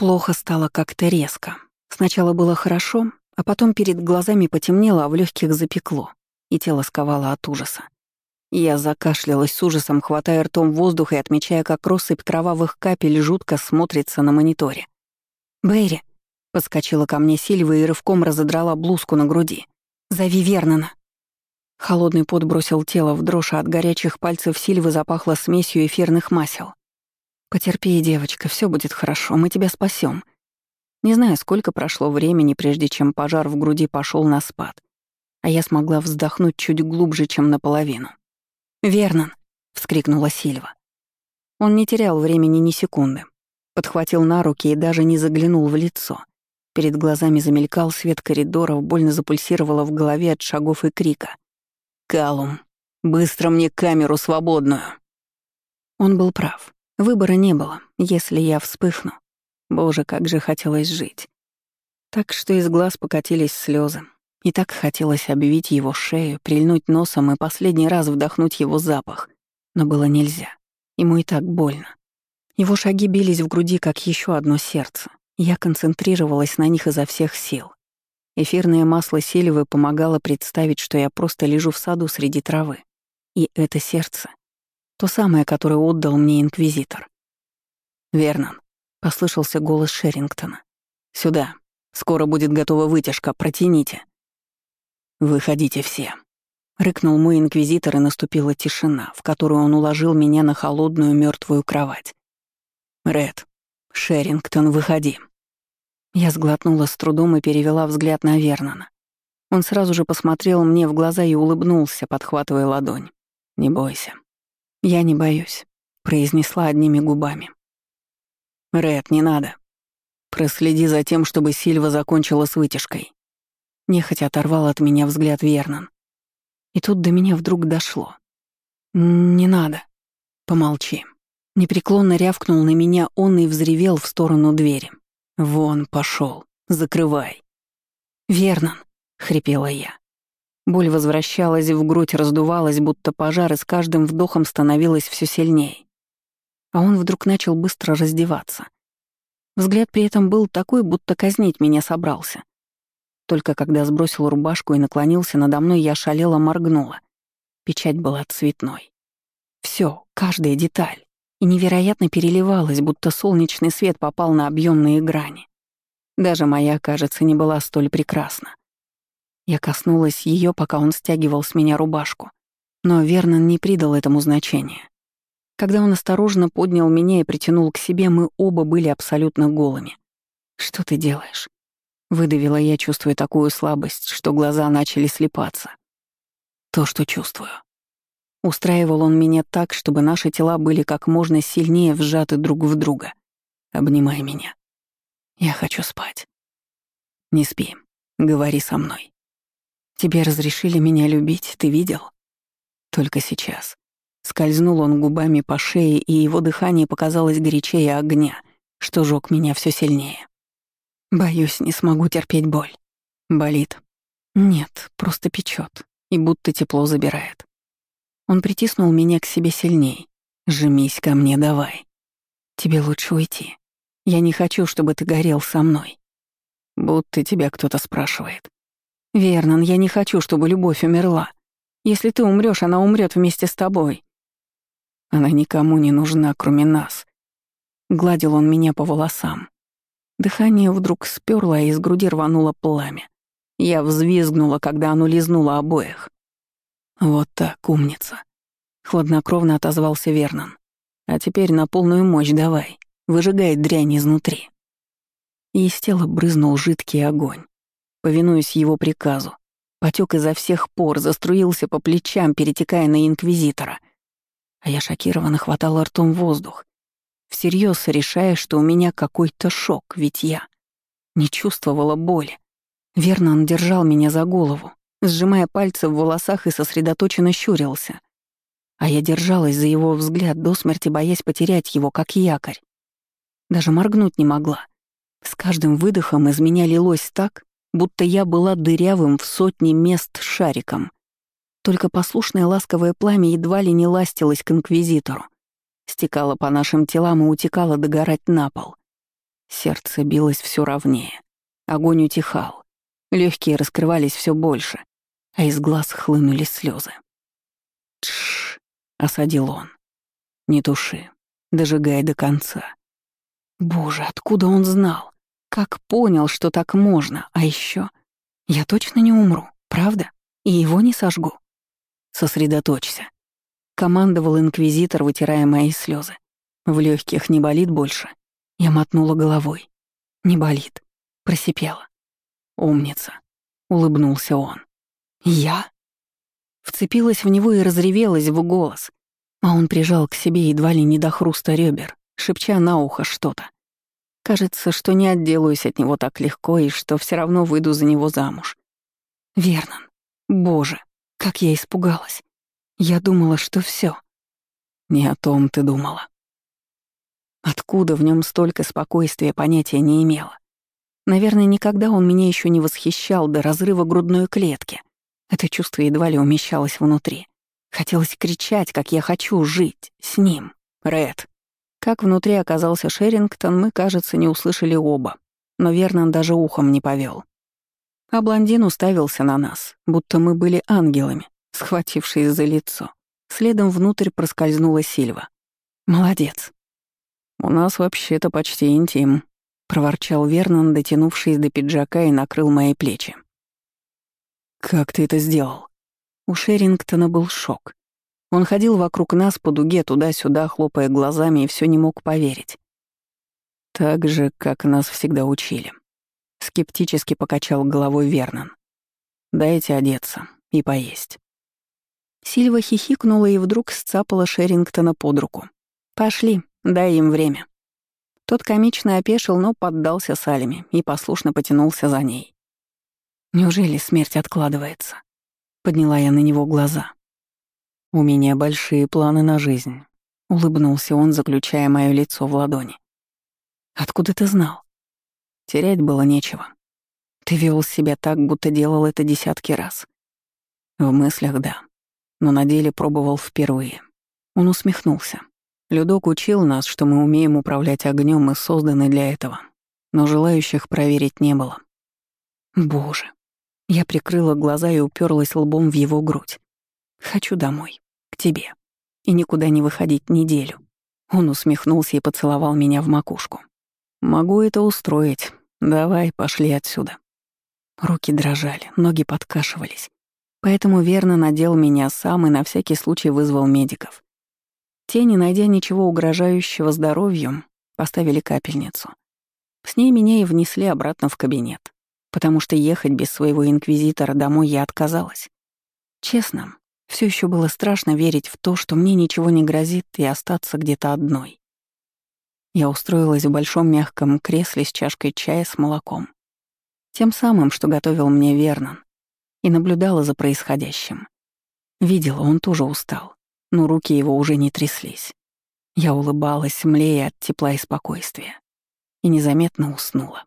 Плохо стало как-то резко. Сначала было хорошо, а потом перед глазами потемнело, а в легких запекло, и тело сковало от ужаса. Я закашлялась с ужасом, хватая ртом воздух и отмечая, как россыпь кровавых капель жутко смотрится на мониторе. «Бэйри!» — подскочила ко мне Сильва и рывком разодрала блузку на груди. «Зови Вернона!» Холодный пот бросил тело в дрожь, а от горячих пальцев Сильвы запахло смесью эфирных масел. «Потерпи, девочка, все будет хорошо, мы тебя спасем. Не знаю, сколько прошло времени, прежде чем пожар в груди пошел на спад, а я смогла вздохнуть чуть глубже, чем наполовину. «Вернон!» — вскрикнула Сильва. Он не терял времени ни секунды. Подхватил на руки и даже не заглянул в лицо. Перед глазами замелькал свет коридоров, больно запульсировало в голове от шагов и крика. «Калум, быстро мне камеру свободную!» Он был прав. Выбора не было, если я вспыхну. Боже, как же хотелось жить. Так что из глаз покатились слезы, и так хотелось обвить его шею, прильнуть носом и последний раз вдохнуть его запах. Но было нельзя. Ему и так больно. Его шаги бились в груди, как еще одно сердце. Я концентрировалась на них изо всех сил. Эфирное масло Сильвы помогало представить, что я просто лежу в саду среди травы. И это сердце. То самое, которое отдал мне Инквизитор. «Вернон», — послышался голос Шерингтона. «Сюда. Скоро будет готова вытяжка. Протяните». «Выходите все», — рыкнул мой инквизитор, и наступила тишина, в которую он уложил меня на холодную мертвую кровать. «Ред, Шерингтон, выходи». Я сглотнула с трудом и перевела взгляд на Вернона. Он сразу же посмотрел мне в глаза и улыбнулся, подхватывая ладонь. «Не бойся». «Я не боюсь», — произнесла одними губами. «Ред, не надо. Проследи за тем, чтобы Сильва закончила с вытяжкой. Нехотя оторвал от меня взгляд Вернон. И тут до меня вдруг дошло. «Не надо. Помолчи». Непреклонно рявкнул на меня он и взревел в сторону двери. «Вон, пошел. Закрывай». «Вернон», — хрипела я. Боль возвращалась в грудь, раздувалась, будто пожар, и с каждым вдохом становилась все сильнее. А он вдруг начал быстро раздеваться. Взгляд при этом был такой, будто казнить меня собрался. Только когда сбросил рубашку и наклонился надо мной, я шалела моргнула. Печать была цветной. Все, каждая деталь. И невероятно переливалась, будто солнечный свет попал на объемные грани. Даже моя, кажется, не была столь прекрасна. Я коснулась ее, пока он стягивал с меня рубашку. Но Вернон не придал этому значения. Когда он осторожно поднял меня и притянул к себе, мы оба были абсолютно голыми. «Что ты делаешь?» Выдавила я, чувствуя такую слабость, что глаза начали слепаться. То, что чувствую. Устраивал он меня так, чтобы наши тела были как можно сильнее вжаты друг в друга. Обнимай меня. Я хочу спать. Не спи. Говори со мной. Тебе разрешили меня любить, ты видел? Только сейчас. Скользнул он губами по шее, и его дыхание показалось горячее огня, что жёг меня все сильнее. Боюсь, не смогу терпеть боль. Болит. Нет, просто печет и будто тепло забирает. Он притиснул меня к себе сильней. «Жмись ко мне, давай. Тебе лучше уйти. Я не хочу, чтобы ты горел со мной. Будто тебя кто-то спрашивает. Вернон, я не хочу, чтобы любовь умерла. Если ты умрешь, она умрет вместе с тобой. Она никому не нужна, кроме нас. Гладил он меня по волосам. Дыхание вдруг сперло, а из груди рвануло пламя. Я взвизгнула, когда оно лизнуло обоих. «Вот так, умница!» — хладнокровно отозвался Вернон. «А теперь на полную мощь давай, выжигай дрянь изнутри». И из тела брызнул жидкий огонь. Повинуясь его приказу, потек изо всех пор, заструился по плечам, перетекая на Инквизитора. А я шокированно хватала ртом воздух, всерьез решая, что у меня какой-то шок, ведь я не чувствовала боли. Верно, он держал меня за голову, сжимая пальцы в волосах и сосредоточенно щурился. А я держалась за его взгляд до смерти, боясь потерять его, как якорь. Даже моргнуть не могла. С каждым выдохом из меня лилось так, будто я была дырявым в сотни мест шариком. Только послушное ласковое пламя едва ли не ластилось к инквизитору стекала по нашим телам и утекала догорать на пол. Сердце билось все ровнее. Огонь утихал. Легкие раскрывались все больше, а из глаз хлынули слезы. Тш, осадил он. Не туши, дожигай до конца. Боже, откуда он знал? Как понял, что так можно? А еще я точно не умру, правда? И его не сожгу. Сосредоточься. Командовал инквизитор, вытирая мои слезы. В легких не болит больше. Я мотнула головой. Не болит. Просипела. Умница. Улыбнулся он. Я? Вцепилась в него и разревелась в голос. А он прижал к себе едва ли не до хруста ребер, шепча на ухо что-то. Кажется, что не отделаюсь от него так легко и что все равно выйду за него замуж. Вернон. Боже, как я испугалась. Я думала, что все. Не о том ты думала. Откуда в нем столько спокойствия, понятия не имела. Наверное, никогда он меня еще не восхищал до разрыва грудной клетки. Это чувство едва ли умещалось внутри. Хотелось кричать, как я хочу жить с ним. Ред. Как внутри оказался Шерингтон, мы, кажется, не услышали оба. Но Вернон даже ухом не повел. А блондин уставился на нас, будто мы были ангелами, схватившись за лицо. Следом внутрь проскользнула Сильва. «Молодец». «У нас вообще-то почти интим», — проворчал Вернон, дотянувшись до пиджака и накрыл мои плечи. «Как ты это сделал?» У Шерингтона был шок. Он ходил вокруг нас по дуге туда-сюда, хлопая глазами, и все не мог поверить. Так же, как нас всегда учили. Скептически покачал головой Вернон. «Дайте одеться и поесть». Сильва хихикнула и вдруг сцапала Шерингтона под руку. «Пошли, дай им время». Тот комично опешил, но поддался Салями и послушно потянулся за ней. «Неужели смерть откладывается?» Подняла я на него глаза. «У меня большие планы на жизнь», — улыбнулся он, заключая мое лицо в ладони. «Откуда ты знал?» Терять было нечего. Ты вел себя так, будто делал это десятки раз. В мыслях — да, но на деле пробовал впервые. Он усмехнулся. Людок учил нас, что мы умеем управлять огнем и созданы для этого, но желающих проверить не было. Боже. Я прикрыла глаза и уперлась лбом в его грудь. Хочу домой, к тебе. И никуда не выходить неделю. Он усмехнулся и поцеловал меня в макушку. Могу это устроить, «Давай, пошли отсюда». Руки дрожали, ноги подкашивались. Поэтому верно надел меня сам и на всякий случай вызвал медиков. Те, не найдя ничего угрожающего здоровью, поставили капельницу. С ней меня и внесли обратно в кабинет, потому что ехать без своего инквизитора домой я отказалась. Честно, все еще было страшно верить в то, что мне ничего не грозит и остаться где-то одной. Я устроилась в большом мягком кресле с чашкой чая с молоком. Тем самым, что готовил мне Вернон, и наблюдала за происходящим. Видела, он тоже устал, но руки его уже не тряслись. Я улыбалась, млея от тепла и спокойствия, и незаметно уснула.